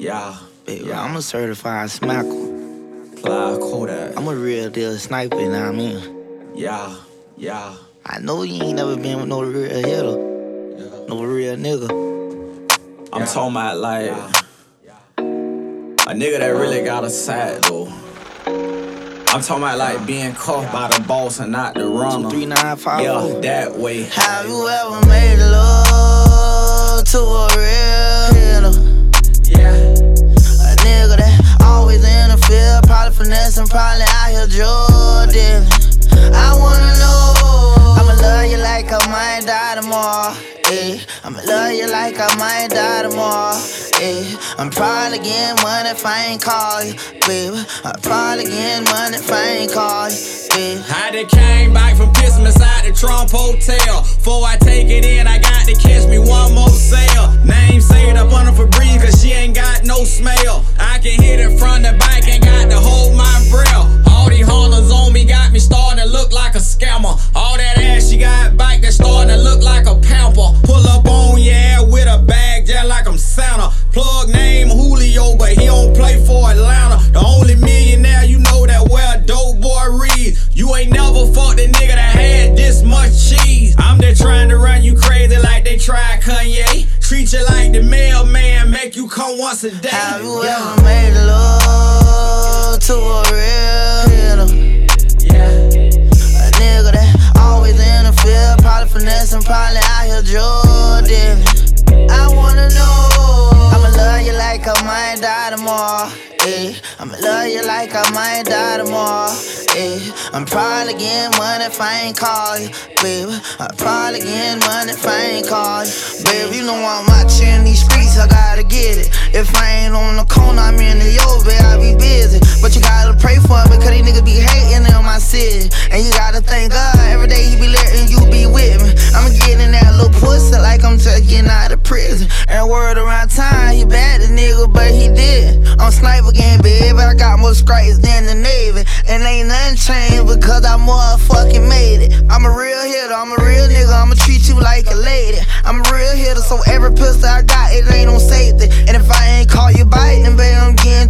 Yeah, Baby, yeah. I'm a certified smacker. Clyde Kodak. I'm a real deal sniper, you know what I mean? Yeah, yeah. I know you ain't never been with no real hitter, no real nigga. I'm talking about like a nigga that really got a side though. I'm talking about like being caught by the boss and not the runner. Three nine five. Yeah, that way. Have you ever made love to a I might die tomorrow. Eh, I'm probably getting money if I ain't call you, baby. I'm probably getting money if I ain't call you. I done came back from pissing beside the Trump Hotel. Before I take it in, I got to catch me one more sale. Name saved up on her for breeze, cause she ain't got no smell. I can hit it from the back, ain't got Like the mailman, make you come once a day. Have you ever made love to a real hitter? Yeah, A nigga that always in the field, probably finessing, probably out here Jordan. I wanna know, I'ma love you like I might die tomorrow. I'ma love you like I might die tomorrow. Eh, I'm probably getting money if I ain't call you, baby. I'm probably getting money if I ain't call you, baby. You know I'm in these streets, I gotta get it. If I ain't on the corner, I'm in the baby, I be busy. But you gotta pray for me, cause these niggas be hating in my city. And you gotta thank God, every day he be letting you be with me. I'ma get in that little pussy like I'm just getting out of prison. And word around town, he bad the nigga, but he. I'm Sniper Gang, baby, I got more stripes than the Navy. And ain't nothing changed because I motherfucking made it. I'm a real hitter, I'm a real nigga, I'ma treat you like a lady. I'm a real hitter, so every pistol I got, it ain't on safety. And if I ain't caught you biting, baby, I'm getting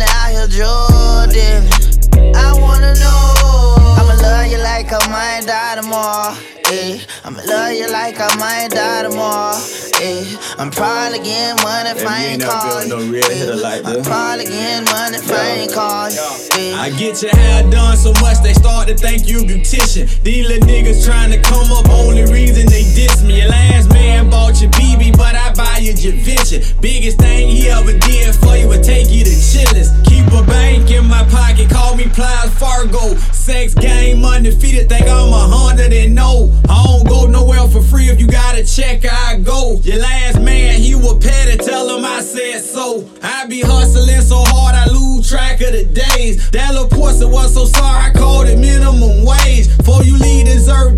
finessing, out here Jordan. I wanna know, I'ma love you like I might die tomorrow. Eh, I'ma love you like I might die tomorrow. Eh, I'm probably getting money if If I ain't call you. no real hitter like I'm probably getting money if I ain't call you. I get your hair done so much they start to think you beautician. These little niggas trying to come up, undefeated, think I'm a hundred and no. I don't go nowhere for free if you got a check, I go. Your last man, he was petty, tell him I said so. I be hustling so hard, I lose track of the days. That little pussy was so sorry, I called it minimum wage. Before you leave, deserve